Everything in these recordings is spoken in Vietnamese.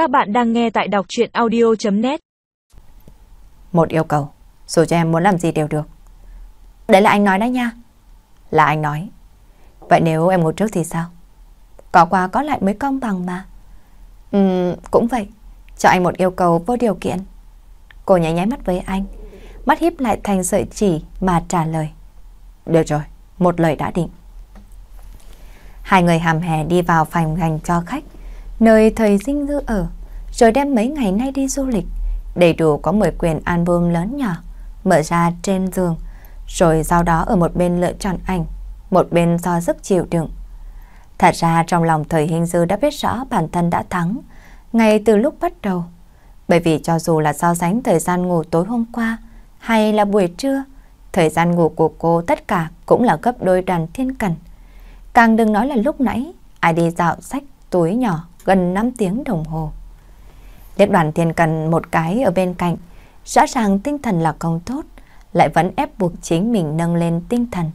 Các bạn đang nghe tại đọc chuyện audio.net Một yêu cầu, dù cho em muốn làm gì đều được. Đấy là anh nói đấy nha. Là anh nói. Vậy nếu em ngủ trước thì sao? Có qua có lại mới công bằng mà. Ừm, cũng vậy. Cho anh một yêu cầu vô điều kiện. Cô nháy nháy mắt với anh. Mắt híp lại thành sợi chỉ mà trả lời. Được rồi, một lời đã định. Hai người hàm hè đi vào phòng dành cho khách, nơi thời dinh dư ở, rồi đem mấy ngày nay đi du lịch. Đầy đủ có 10 quyển album lớn nhỏ, mở ra trên giường, rồi sau đó ở một bên lựa chọn ảnh, một bên do sức chịu đựng. Thật ra trong lòng thời hình dư đã biết rõ bản thân đã thắng, ngay từ lúc bắt đầu. Bởi vì cho dù là so sánh thời gian ngủ tối hôm qua hay là buổi trưa, thời gian ngủ của cô tất cả cũng là gấp đôi đoàn thiên cần. Càng đừng nói là lúc nãy, ai đi dạo sách túi nhỏ gần 5 tiếng đồng hồ. Liếc đoàn thiên cần một cái ở bên cạnh, rõ ràng tinh thần là không tốt, lại vẫn ép buộc chính mình nâng lên tinh thần.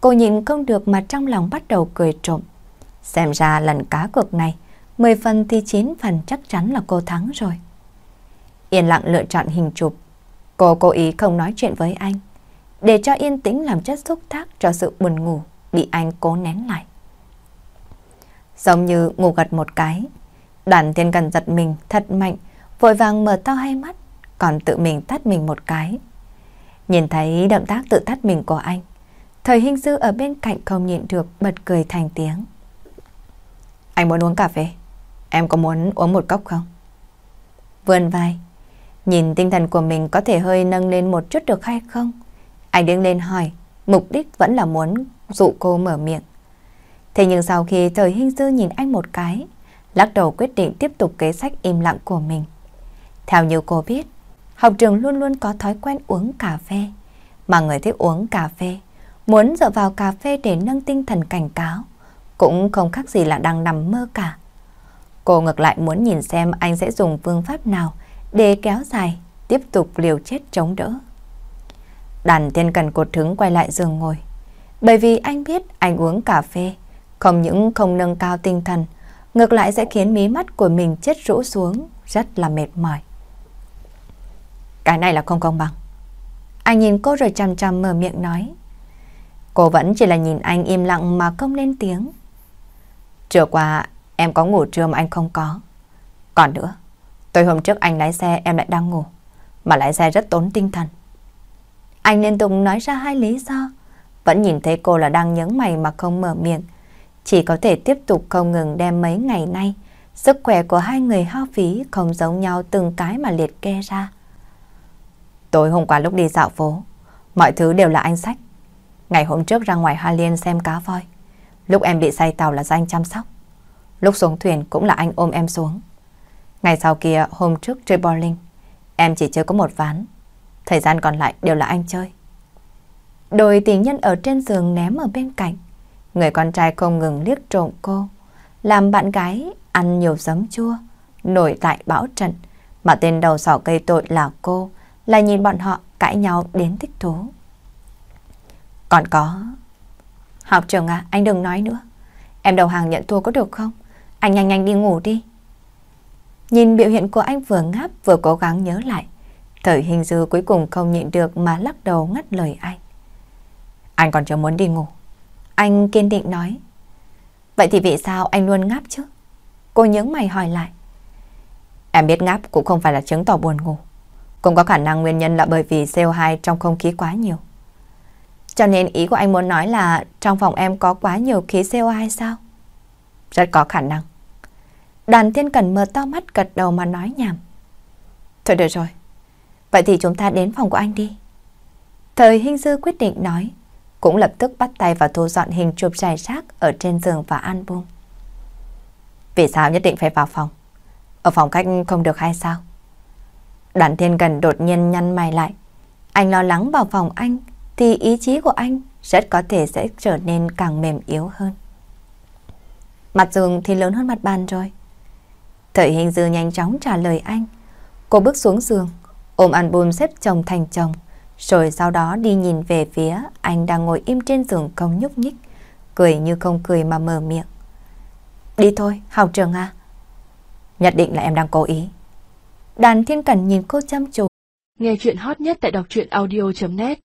Cô nhìn không được mà trong lòng bắt đầu cười trộm. Xem ra lần cá cược này, 10 phần thì 9 phần chắc chắn là cô thắng rồi. Yên lặng lựa chọn hình chụp. Cô cố ý không nói chuyện với anh, để cho yên tĩnh làm chất xúc tác cho sự buồn ngủ bị anh cố nén lại. Giống như ngủ gật một cái, đoàn thiên cần giật mình thật mạnh, vội vàng mở to hai mắt, còn tự mình tắt mình một cái. Nhìn thấy động tác tự tắt mình của anh, thời hình dư ở bên cạnh không nhịn được bật cười thành tiếng. Anh muốn uống cà phê, em có muốn uống một cốc không? Vươn vai, nhìn tinh thần của mình có thể hơi nâng lên một chút được hay không? Anh đứng lên hỏi, mục đích vẫn là muốn dụ cô mở miệng. Thế nhưng sau khi thời hình dư nhìn anh một cái, lắc đầu quyết định tiếp tục kế sách im lặng của mình. Theo như cô biết, học trường luôn luôn có thói quen uống cà phê, mà người thích uống cà phê, muốn dựa vào cà phê để nâng tinh thần cảnh cáo, cũng không khác gì là đang nằm mơ cả. Cô ngược lại muốn nhìn xem anh sẽ dùng phương pháp nào để kéo dài, tiếp tục liều chết chống đỡ. Đàn thiên cần cột thứng quay lại giường ngồi. Bởi vì anh biết anh uống cà phê, không những không nâng cao tinh thần, ngược lại sẽ khiến mí mắt của mình chết rũ xuống, rất là mệt mỏi. Cái này là không công bằng. Anh nhìn cô rồi chăm chăm mở miệng nói. Cô vẫn chỉ là nhìn anh im lặng mà không lên tiếng. Trưa qua em có ngủ trưa mà anh không có. Còn nữa, tối hôm trước anh lái xe em lại đang ngủ, mà lái xe rất tốn tinh thần. Anh liên tục nói ra hai lý do, vẫn nhìn thấy cô là đang nhấn mày mà không mở miệng. Chỉ có thể tiếp tục không ngừng đem mấy ngày nay, sức khỏe của hai người hao phí không giống nhau từng cái mà liệt kê ra. Tối hôm qua lúc đi dạo phố, mọi thứ đều là anh sách. Ngày hôm trước ra ngoài Hoa Liên xem cá voi. Lúc em bị say tàu là do anh chăm sóc. Lúc xuống thuyền cũng là anh ôm em xuống. Ngày sau kia hôm trước chơi bowling, em chỉ chơi có một ván. Thời gian còn lại đều là anh chơi. Đôi tình nhân ở trên giường ném ở bên cạnh. Người con trai không ngừng liếc trộm cô. Làm bạn gái ăn nhiều giấm chua, nổi tại bão trận. Mà tên đầu sỏ cây tội là cô, lại nhìn bọn họ cãi nhau đến thích thú. Còn có... Học trường à, anh đừng nói nữa. Em đầu hàng nhận thua có được không? Anh nhanh nhanh đi ngủ đi. Nhìn biểu hiện của anh vừa ngáp vừa cố gắng nhớ lại. Thời hình dư cuối cùng không nhịn được mà lắc đầu ngắt lời anh. Anh còn chưa muốn đi ngủ. Anh kiên định nói. Vậy thì vì sao anh luôn ngáp chứ? Cô nhớ mày hỏi lại. Em biết ngáp cũng không phải là chứng tỏ buồn ngủ. Cũng có khả năng nguyên nhân là bởi vì CO2 trong không khí quá nhiều. Cho nên ý của anh muốn nói là trong phòng em có quá nhiều khí CO2 sao? Rất có khả năng. Đàn thiên cần mở to mắt gật đầu mà nói nhảm. Thôi được rồi. Vậy thì chúng ta đến phòng của anh đi. Thời hình dư quyết định nói cũng lập tức bắt tay vào thu dọn hình chụp dài rác ở trên giường và album. Vì sao nhất định phải vào phòng? Ở phòng khách không được hay sao? Đoàn thiên gần đột nhiên nhăn mày lại. Anh lo lắng vào phòng anh thì ý chí của anh rất có thể sẽ trở nên càng mềm yếu hơn. Mặt giường thì lớn hơn mặt bàn rồi. Thời hình dư nhanh chóng trả lời anh. Cô bước xuống giường, ôm album xếp chồng thành chồng rồi sau đó đi nhìn về phía anh đang ngồi im trên giường không nhúc nhích, cười như không cười mà mở miệng. Đi thôi, học trường à. Nhất định là em đang cố ý. Đàn thiên cẩn nhìn cô chăm chú. Nghe chuyện hot nhất tại đọc truyện audio.net